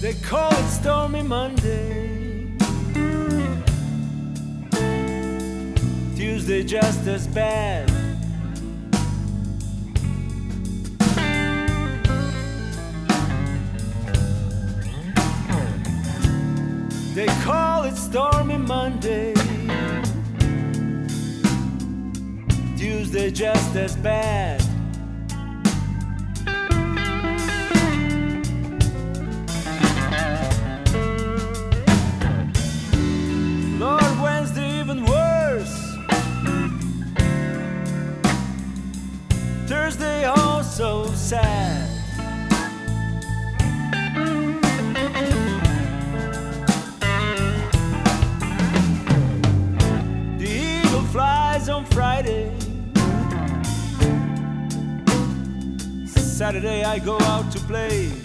They call it Stormy Monday. Tuesday just as bad. They call it Stormy Monday. Tuesday just as bad. Sad. The eagle flies on Friday. Saturday I go out to play.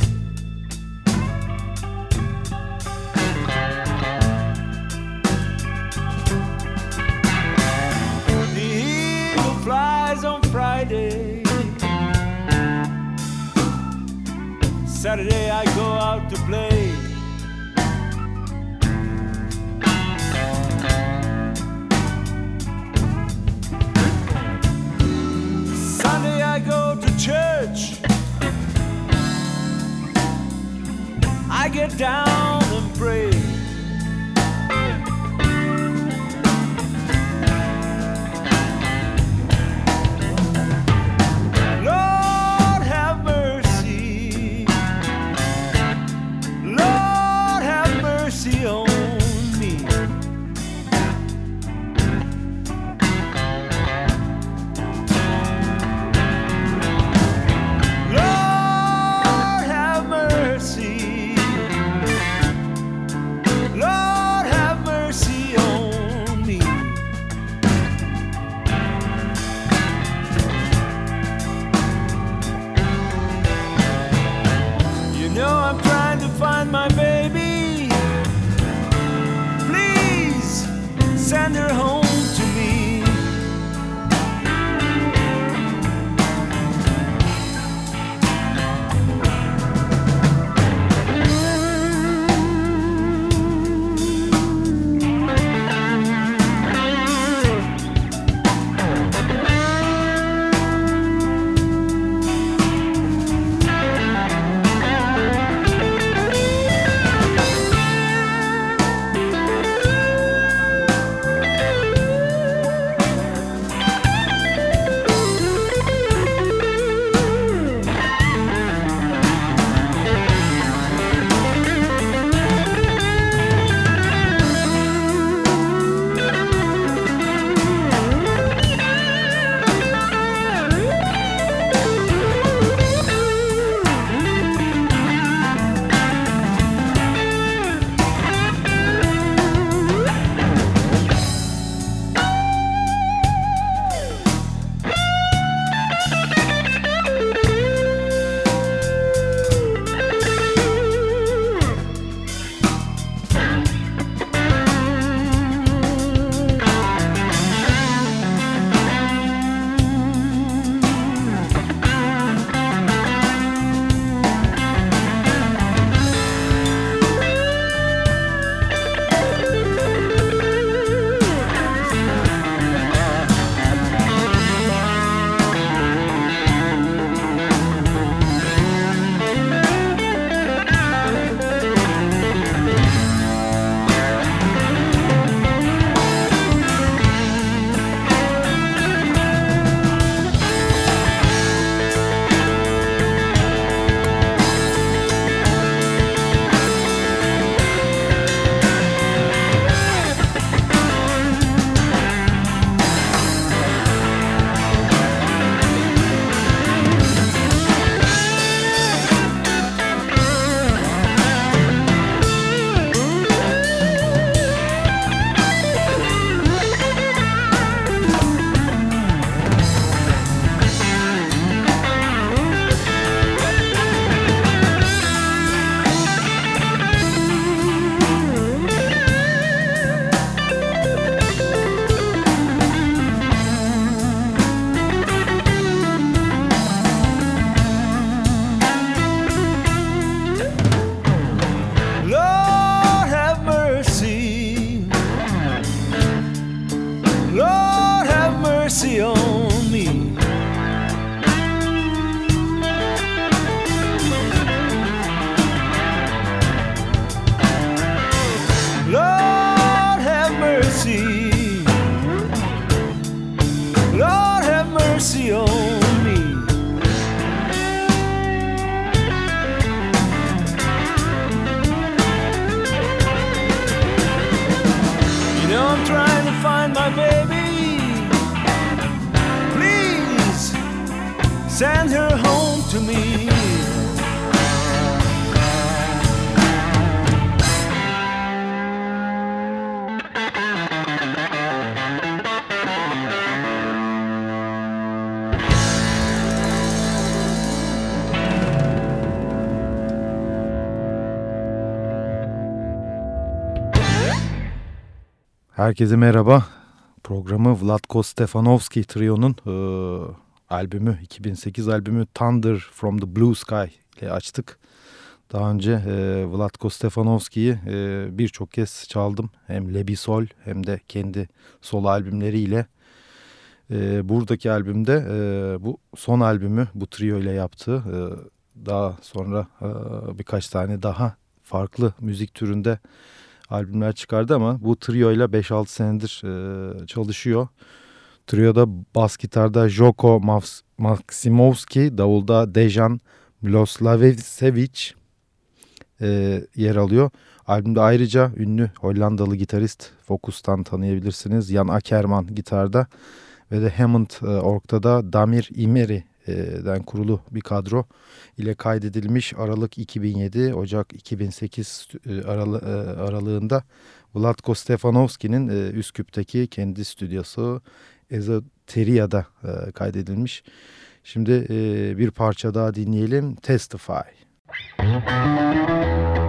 Saturday I go out to play. Sunday I go to church. I get down Herkese merhaba. Programı Vlatko Stefanovski Trio'nun e, albümü, 2008 albümü Thunder from the Blue Sky ile açtık. Daha önce e, Vlatko Stefanovski'yi e, birçok kez çaldım. Hem Lebisol hem de kendi solo albümleriyle. E, buradaki albümde e, bu son albümü bu trio ile yaptığı e, daha sonra e, birkaç tane daha farklı müzik türünde albümler çıkardı ama bu trio ile 5-6 senedir e, çalışıyor. Trio'da bas gitarda Joko Maksimovski, davulda Dejan Miloslavevic e, yer alıyor. Albümde ayrıca ünlü Hollandalı gitarist Focus'tan tanıyabilirsiniz. Jan Ackerman gitarda ve de Hammond e, orktada Damir İmeri'den kurulu bir kadro ile kaydedilmiş Aralık 2007 Ocak 2008 e, aralı, e, aralığında Vlatko Stefanovski'nin e, Üsküp'teki kendi stüdyosu Ezoteria'da kaydedilmiş. Şimdi bir parça daha dinleyelim Testify. Müzik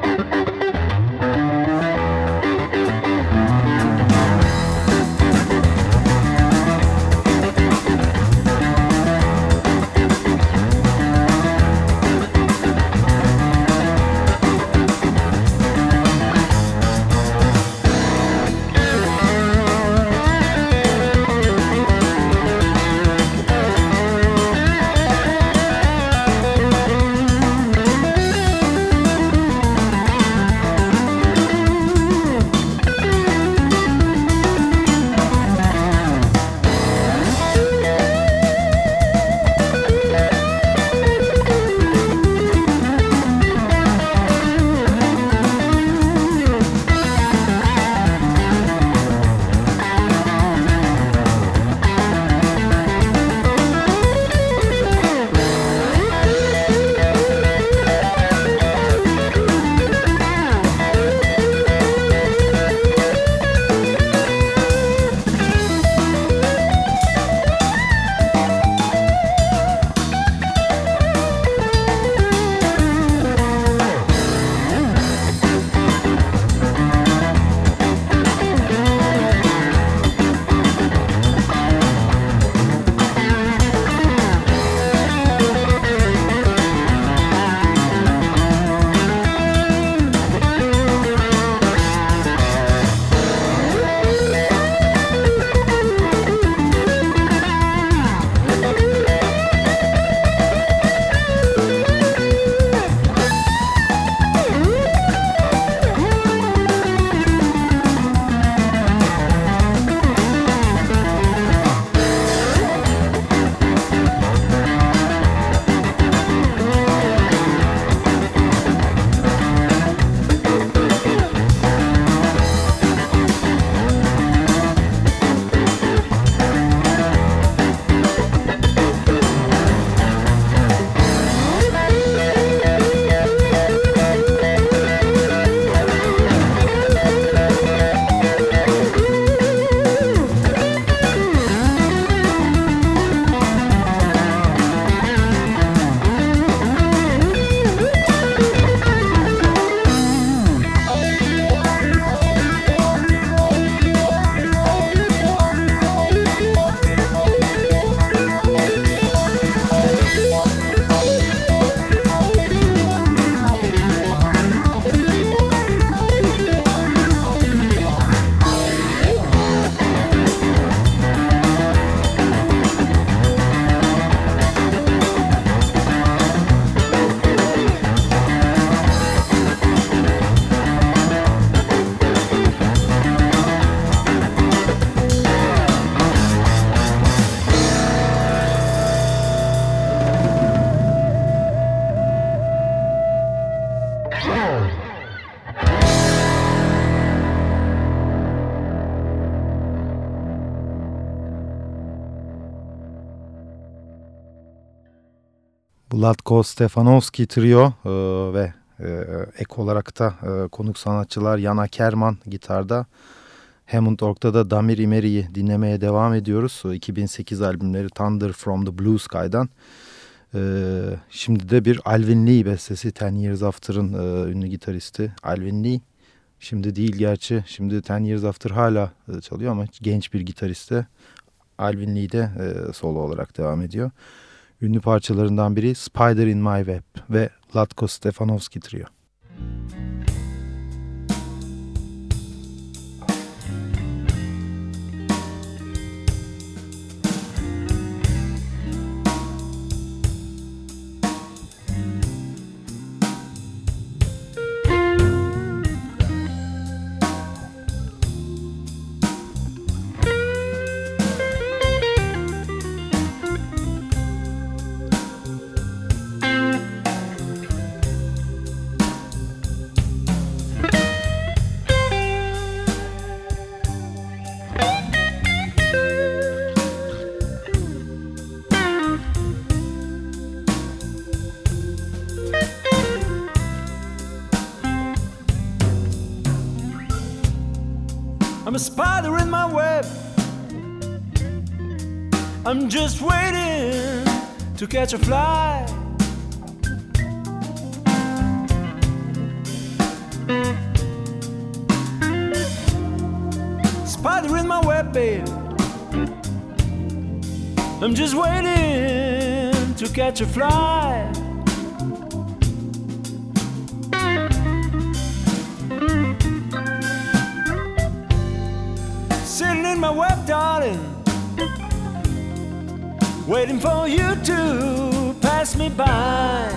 Vlatko Stefanovski Trio e, ve e, ek olarak da e, konuk sanatçılar Yana Kerman gitarda. Hammond Ork'ta da Damir İmeri'yi dinlemeye devam ediyoruz. 2008 albümleri Thunder from the Blue Sky'dan. Ee, şimdi de bir Alvin Lee bestesi Ten Years After'ın e, ünlü gitaristi Alvin Lee. Şimdi değil gerçi. Şimdi Ten Years After hala e, çalıyor ama genç bir gitariste. Alvin Lee de e, solo olarak devam ediyor. Ünlü parçalarından biri Spider in My Web ve Latko Stefanovski Trio. Darling. Waiting for you to pass me by.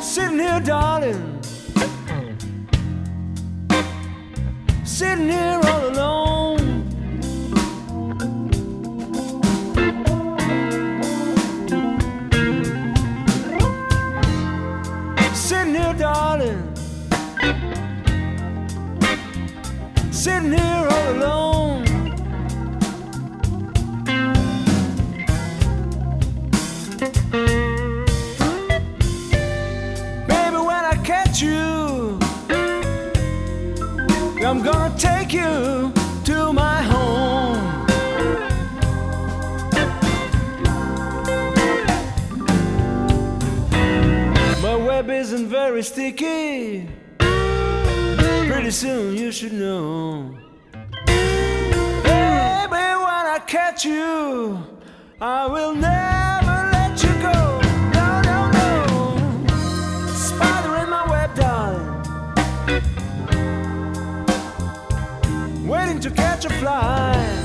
Sitting here, darling. Sitting here Sitting here all alone. Baby, when I catch you, I'm gonna take you to my home. My web isn't very sticky. Pretty soon you should know. Baby, when I catch you, I will never let you go. No, no, no. Spider in my web, darling. Waiting to catch a fly.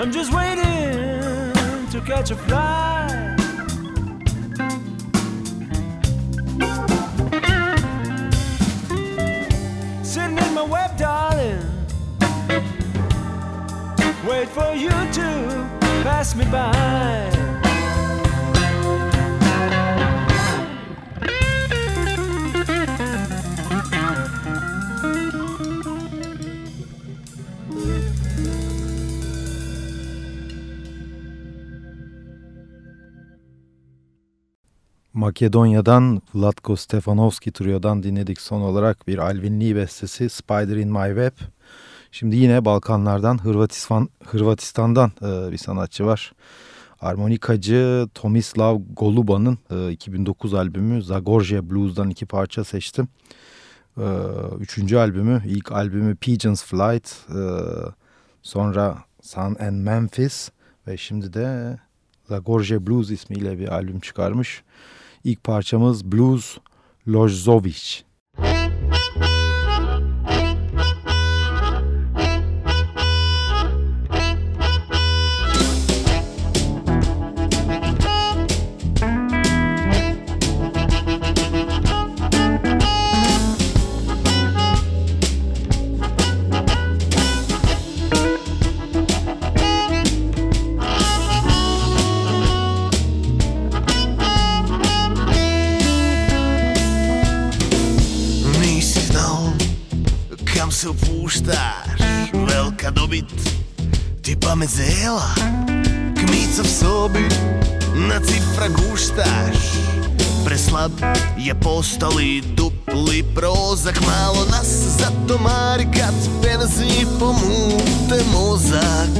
I'm just waiting to catch a fly. Sitting in my web, darling. Wait for you to pass me by. Makedonya'dan Vlatko Stefanovski Trio'dan dinledik son olarak bir Alvin Lee bestesi Spider in My Web. Şimdi yine Balkanlardan Hırvatistan, Hırvatistan'dan e, bir sanatçı var. Armonikacı Tomislav Goluba'nın e, 2009 albümü Zagorje Blues'dan iki parça seçtim. E, üçüncü albümü, ilk albümü Pigeons Flight, e, sonra Sun and Memphis ve şimdi de Zagorje Blues ismiyle bir albüm çıkarmış. İlk parçamız Blues Lojzovic. Ti pamet zela Kmica v sobi na cifra guštaš. Preslab je postali dupli prozak Malo nas zatomari kad penzi pomute mozak.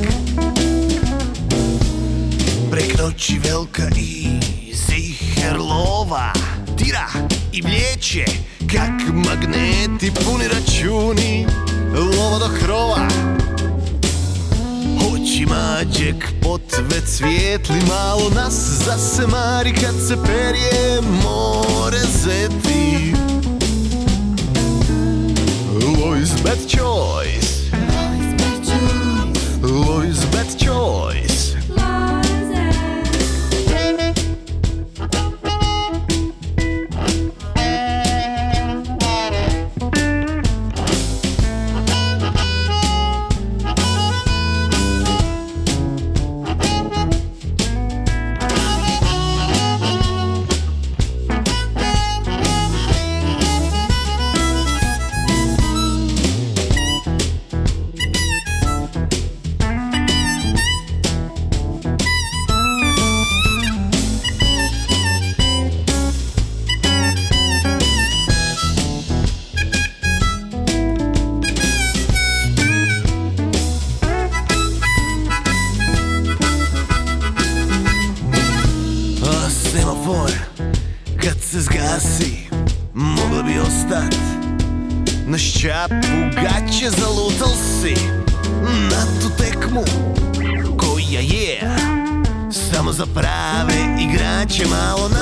Prek noći velika i ziherlova Tira i vljeće kak magneti Puni računi lova do krova Oči mađek potve cvijetli Malo nas zasemari kad se perje more zeti. Lois bad choice. Lois bad choice się mało na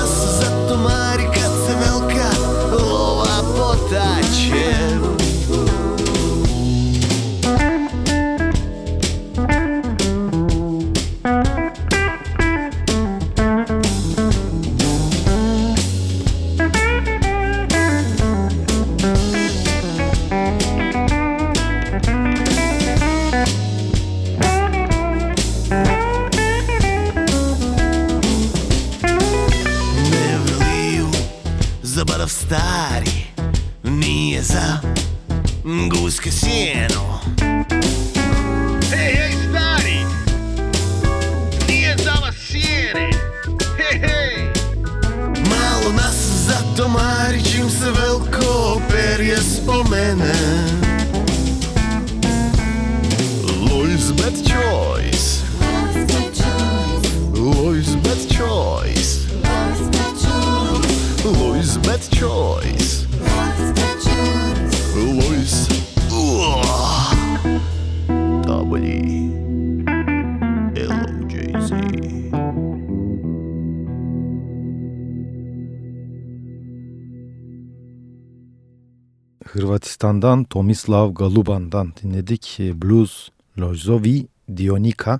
Hırvatistan'dan Tomislav Galuban'dan dinledik. E, Blues Lozovi Dionika.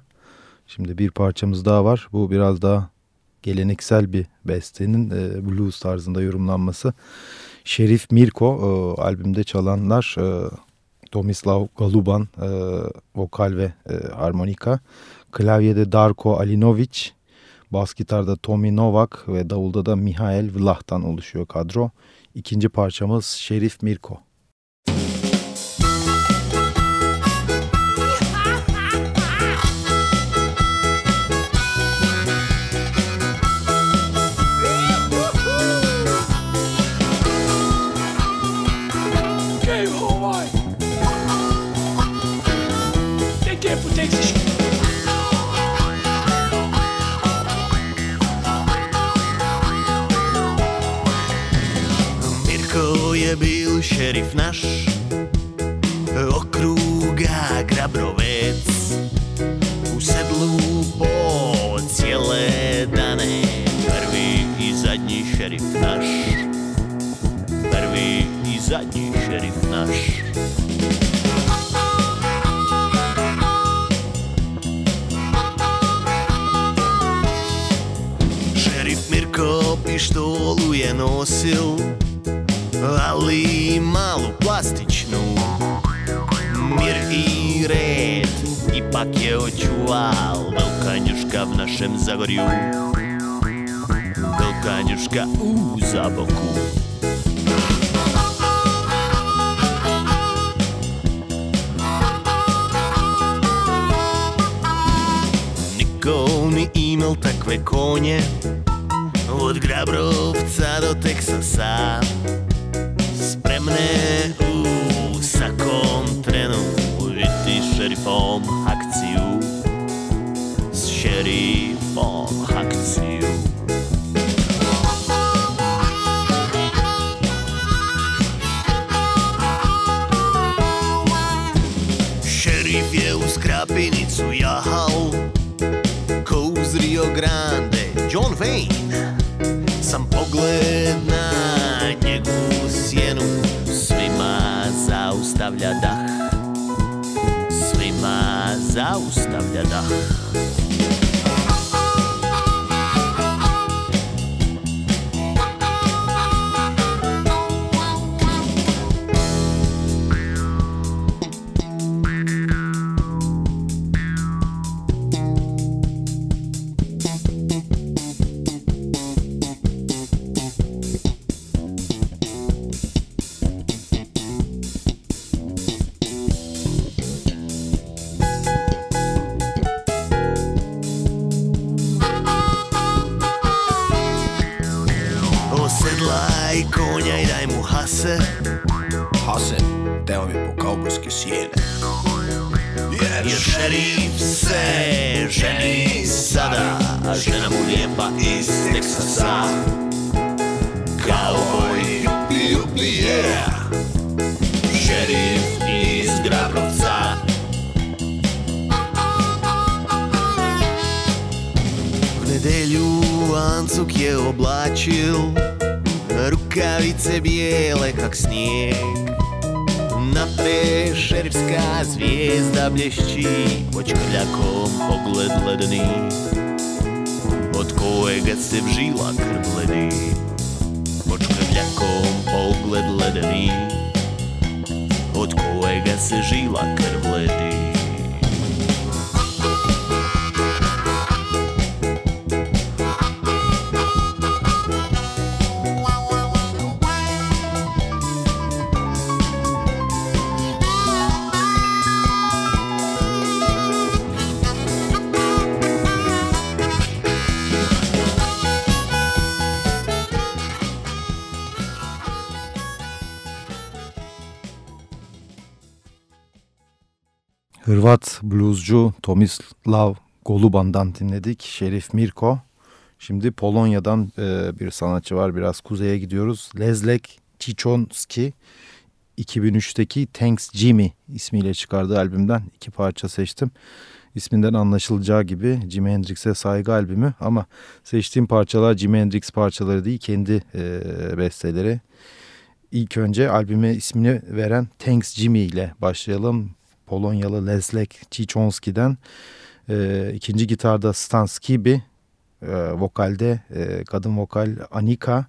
Şimdi bir parçamız daha var. Bu biraz daha geleneksel bir bestenin e, blues tarzında yorumlanması. Şerif Mirko e, albümde çalanlar Tomislav Galuban vokal ve harmonika. Klavyede Darko Alinovic, bas gitarda Tommy Novak ve davulda da Mihail Vlah'tan oluşuyor kadro. İkinci parçamız Şerif Mirko. Naš okrúga Grabrovec usedlú po ciele dané. Prvý i zadní šerif naš prvý i zadní šerif naš Šerif Mirko pištolu je nosil ali malu plastičnu. Mir i red ipak je očuval Velkanjuška v našem Zagorju. Velkanjuška u Zaboku. Niko ni imel takve konje. Od Grabrovca do Teksasa Земне усаком трену увіти шерифом акцію з шерифом акцію. Šerif je uz krapinicu jahal. Ko uz Rio Grande John Wayne. Sam pogled na уставлядах, Срима за уставлядах. Žena mu lijepa iz Teksasa Cowboy, jupi, jupi, yeah. Šerif iz Grabrovca. V nedelju Ancuk je oblačil Rukavice bijele kak snijeg. Napre šerifska zvijezda blješći Pod škrljakom pogled ledeni kojega se vžila krv ledi Pod škrljakom pogled ledeni Od kojega se žila krv ledi Hırvat bluescu Tomislav Goluban'dan dinledik. Şerif Mirko. Şimdi Polonya'dan e, bir sanatçı var. Biraz kuzeye gidiyoruz. Lezlek Cichonski. 2003'teki Thanks Jimmy ismiyle çıkardığı albümden iki parça seçtim. İsminden anlaşılacağı gibi Jimi Hendrix'e saygı albümü ama seçtiğim parçalar Jimi Hendrix parçaları değil kendi e, besteleri. İlk önce albüme ismini veren Thanks Jimmy ile başlayalım. Polonyalı Leslek Cichonski'den. E, ikinci gitarda Stan Skibi, e, vokalde e, kadın vokal Anika,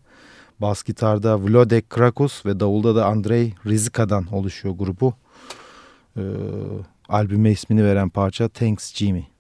bas gitarda Vlodek Krakus ve davulda da Andrei Rizika'dan oluşuyor grubu. E, albüme ismini veren parça Thanks Jimmy.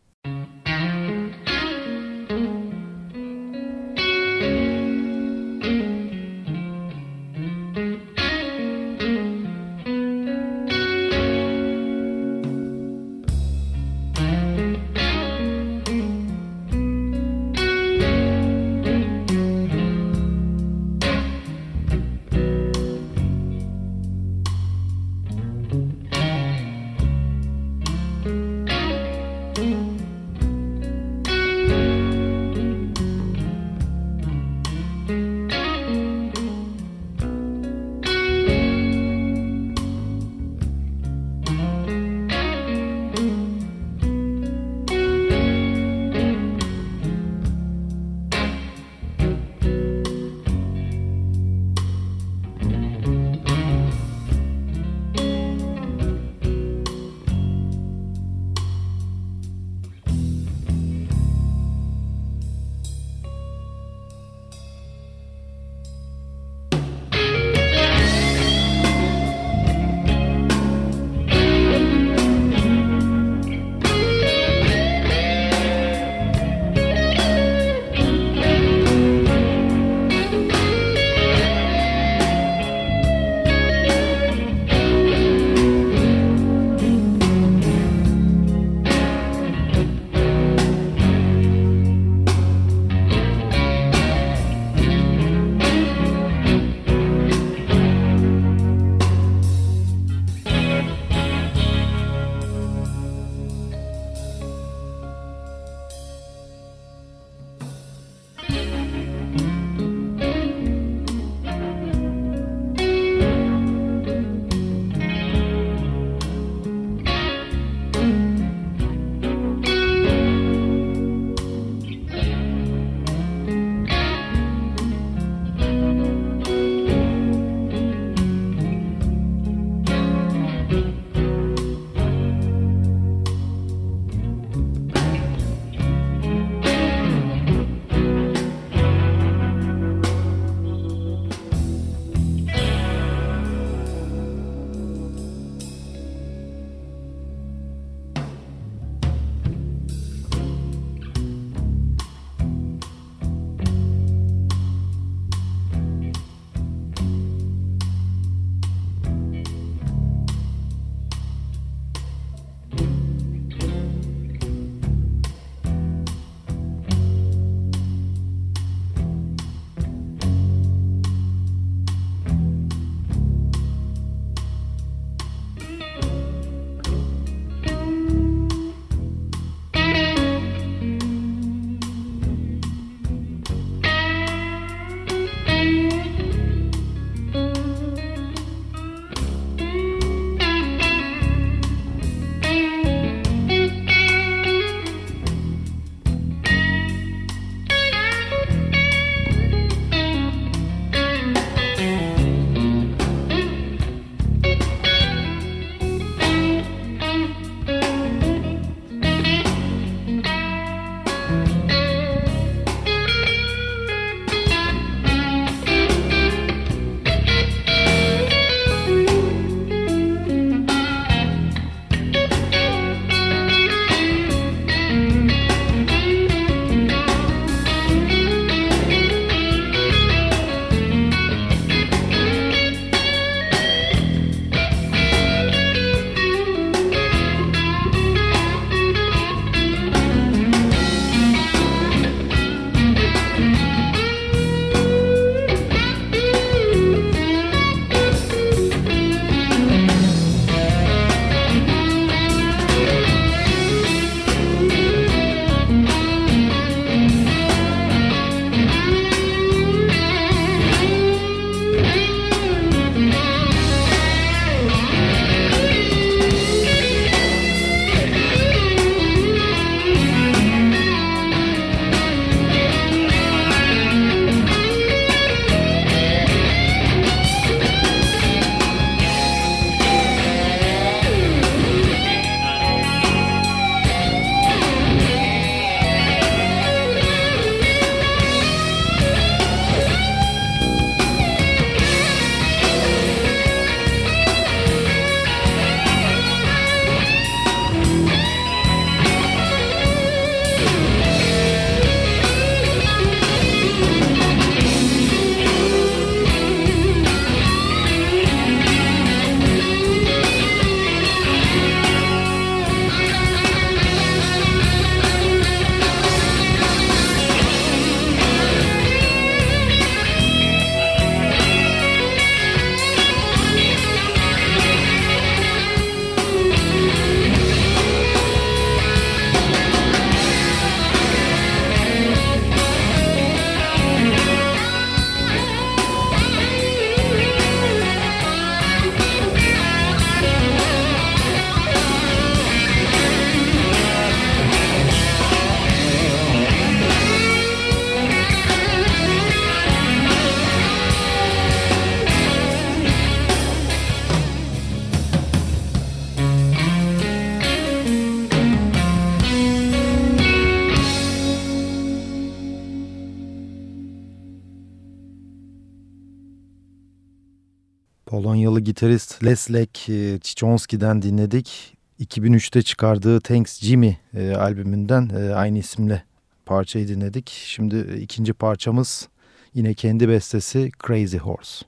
Polonyalı gitarist Leslek e, Chichonski'den dinledik. 2003'te çıkardığı Thanks Jimmy e, albümünden e, aynı isimle parçayı dinledik. Şimdi ikinci parçamız yine kendi bestesi Crazy Horse.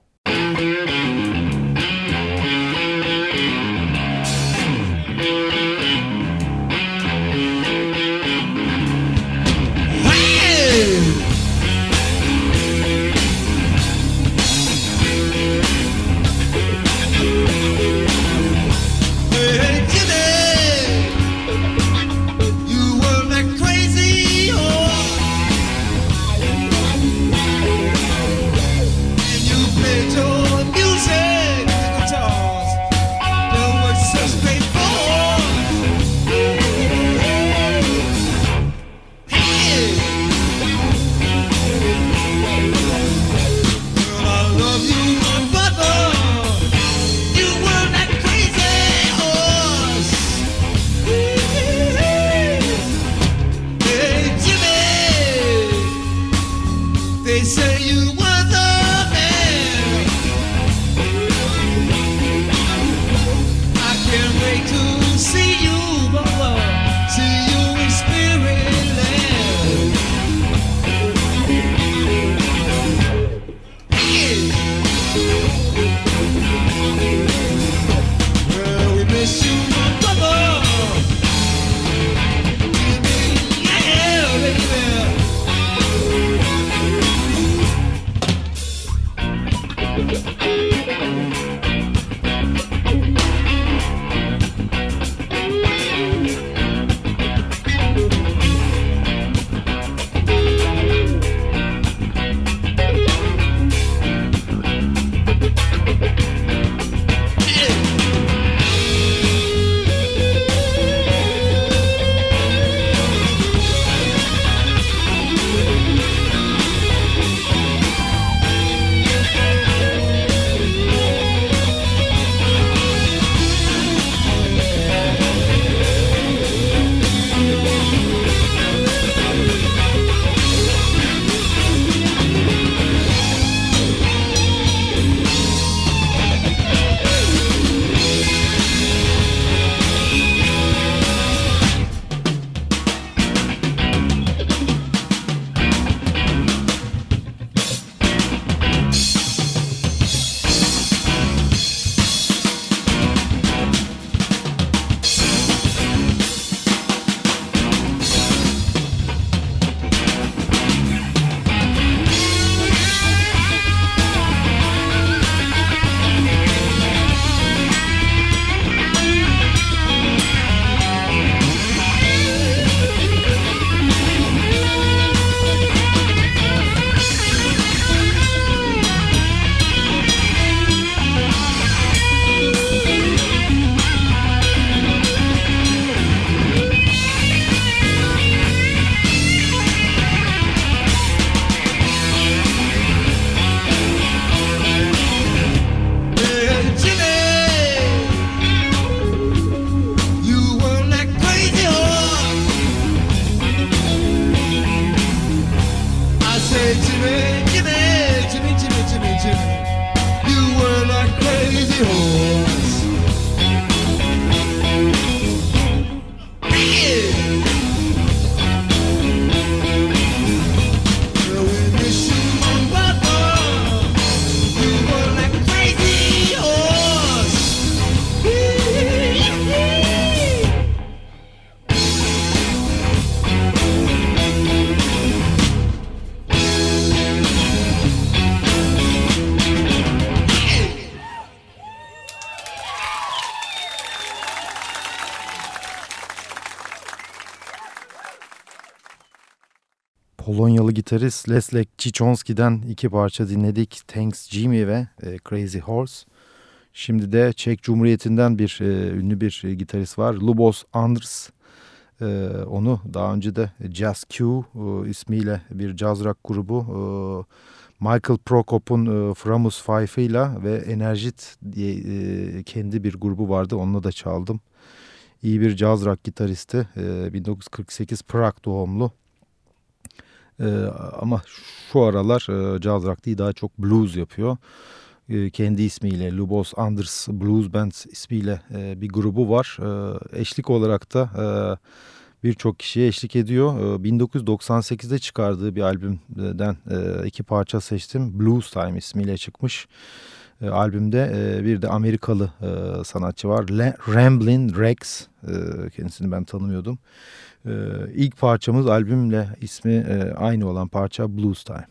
Polonyalı gitarist Leslek Chichonski'den iki parça dinledik. Thanks Jimmy ve e, Crazy Horse. Şimdi de Çek Cumhuriyeti'nden bir e, ünlü bir e, gitarist var. Lubos Anders. E, onu daha önce de Jazz Q e, ismiyle bir jazz rock grubu e, Michael Prokop'un e, Framus ile ve Enerjit diye e, kendi bir grubu vardı. Onunla da çaldım. İyi bir jazz rock gitaristi. E, 1948 Prag doğumlu. Ee, ama şu aralar e, caz rock değil daha çok blues yapıyor. e, kendi ismiyle Lubos Anders Blues Band ismiyle e, bir grubu var. E, eşlik olarak da e, birçok kişiye eşlik ediyor. E, 1998'de çıkardığı bir albümden iki parça seçtim. Blues Time ismiyle çıkmış. Albümde bir de Amerikalı sanatçı var. Ramblin' Rex. Kendisini ben tanımıyordum. E, ilk parçamız albümle ismi e, aynı olan parça Blues Time.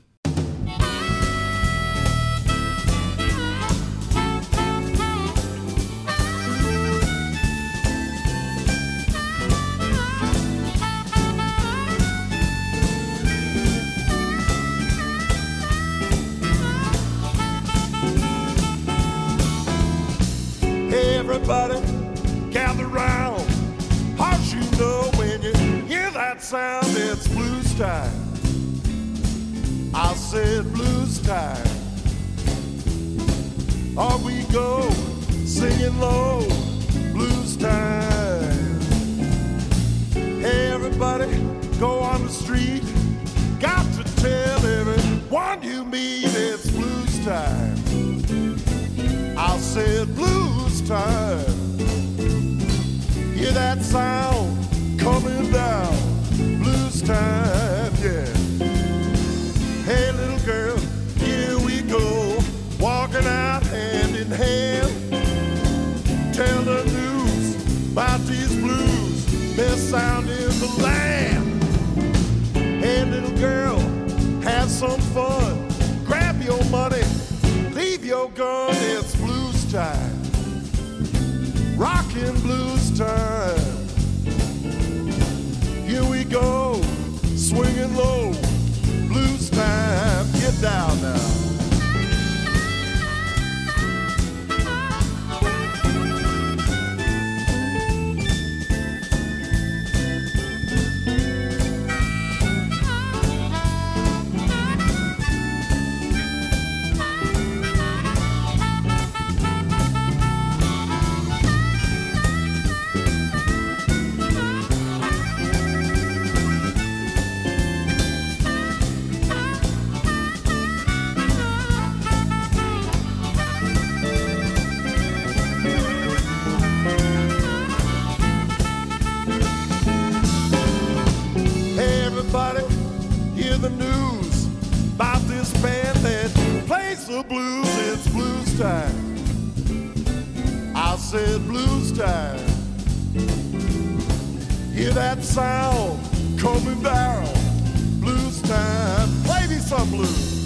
I said blues time. On we go, singing low, blues time. Hey everybody go on the street. Got to tell everyone you meet it's blues time. I said blues time. Hear that sound coming down. Blues time, yeah. Girl, have some fun. Grab your money, leave your gun. It's blues time. Rockin' blues time. Here we go, swinging low. Blues time, get down now. Said blues time. Hear that sound coming down. Blues time. Play me some blues.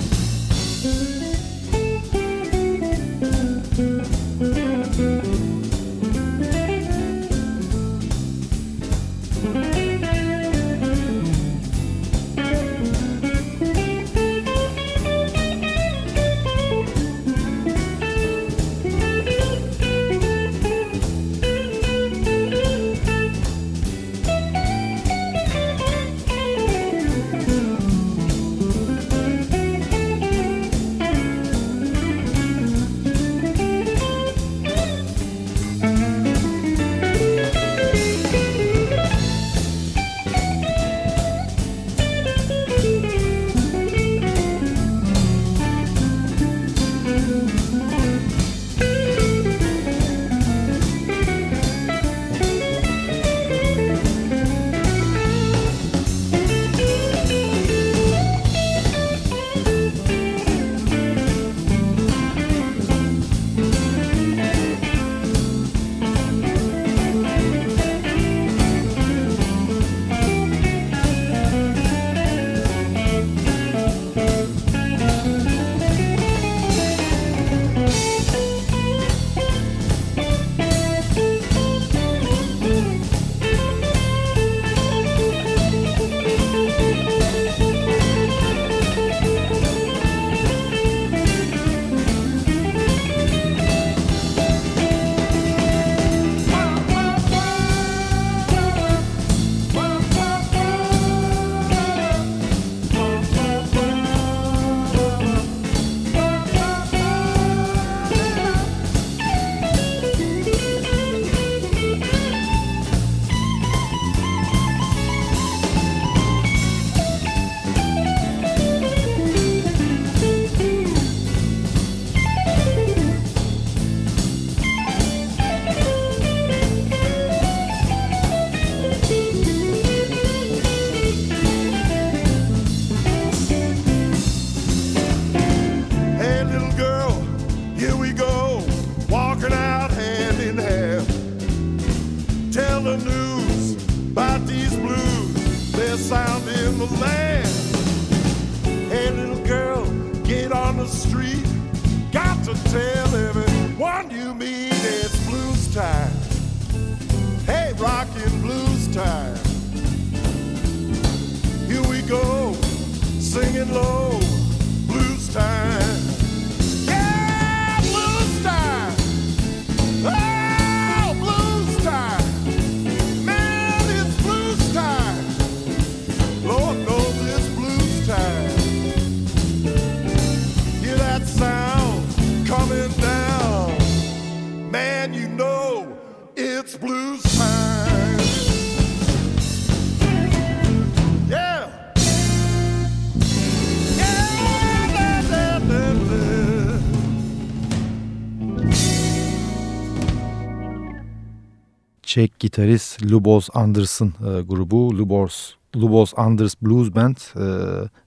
Çek gitarist Lubos Anderson e, grubu Lubos Lubos Anders Blues Band e,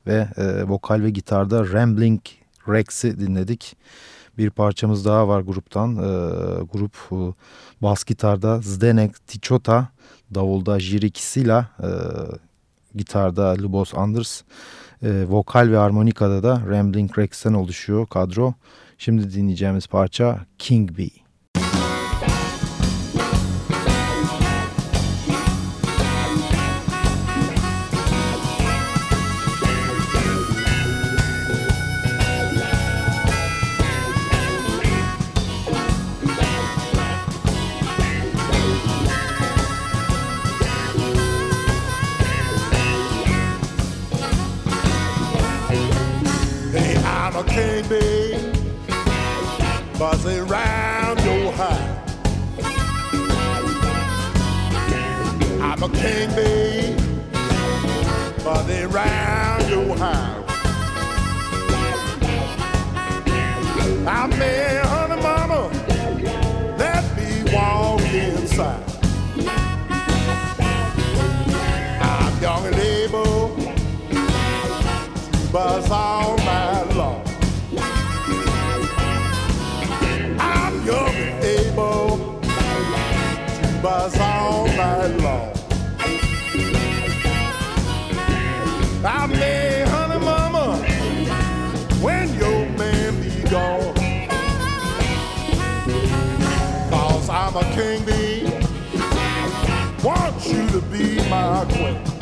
ve e, vokal ve gitarda Rambling Rex'i dinledik. Bir parçamız daha var gruptan. E, grup e, bas gitarda Zdenek Tichota, davulda Jiri Kisila, e, gitarda Lubos Anders, e, vokal ve harmonikada da Rambling Rex'ten oluşuyor kadro. Şimdi dinleyeceğimiz parça King Bee. Buzzing round your hive. I'm a king bee, buzzing round your hive. I'm a honey mama, let me walk inside. I'm young and able buzz all I may, honey mama, when your man be gone. Cause I'm a king bee, want you to be my queen.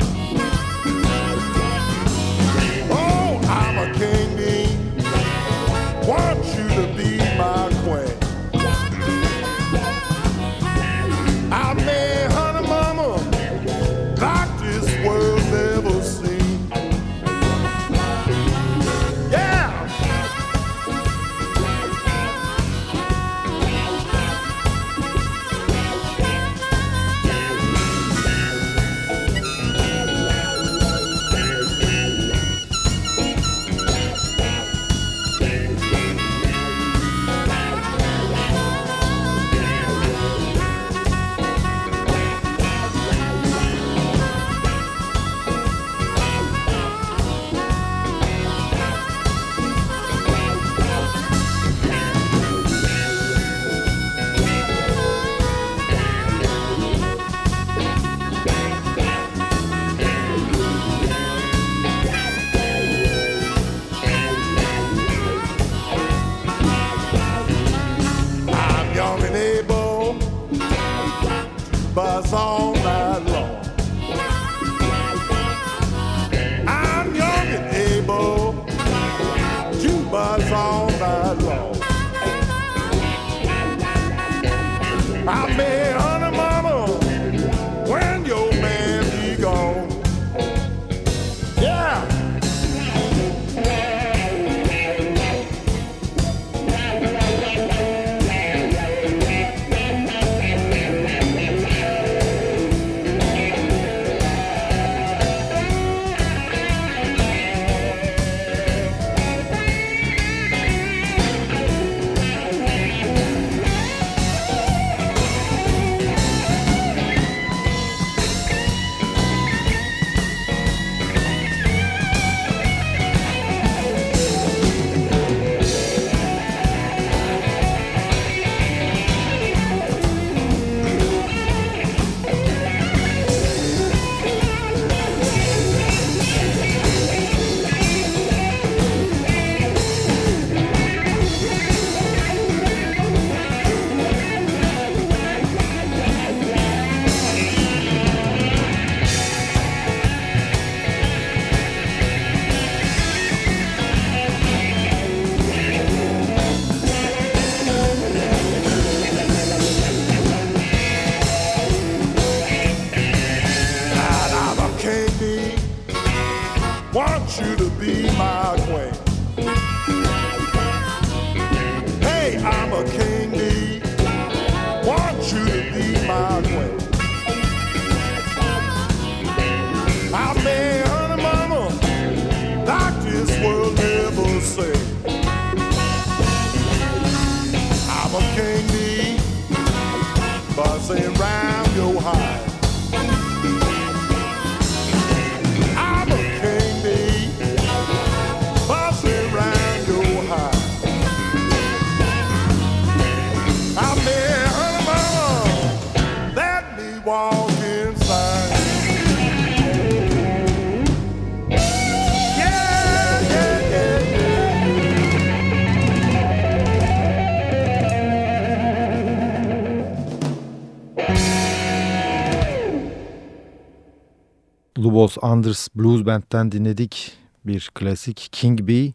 Lubos Anders Blues Band'den dinledik bir klasik King Bee.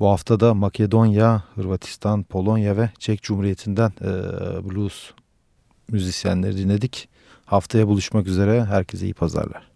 Bu hafta da Makedonya, Hırvatistan, Polonya ve Çek Cumhuriyeti'nden e, blues müzisyenleri dinledik. Haftaya buluşmak üzere. Herkese iyi pazarlar.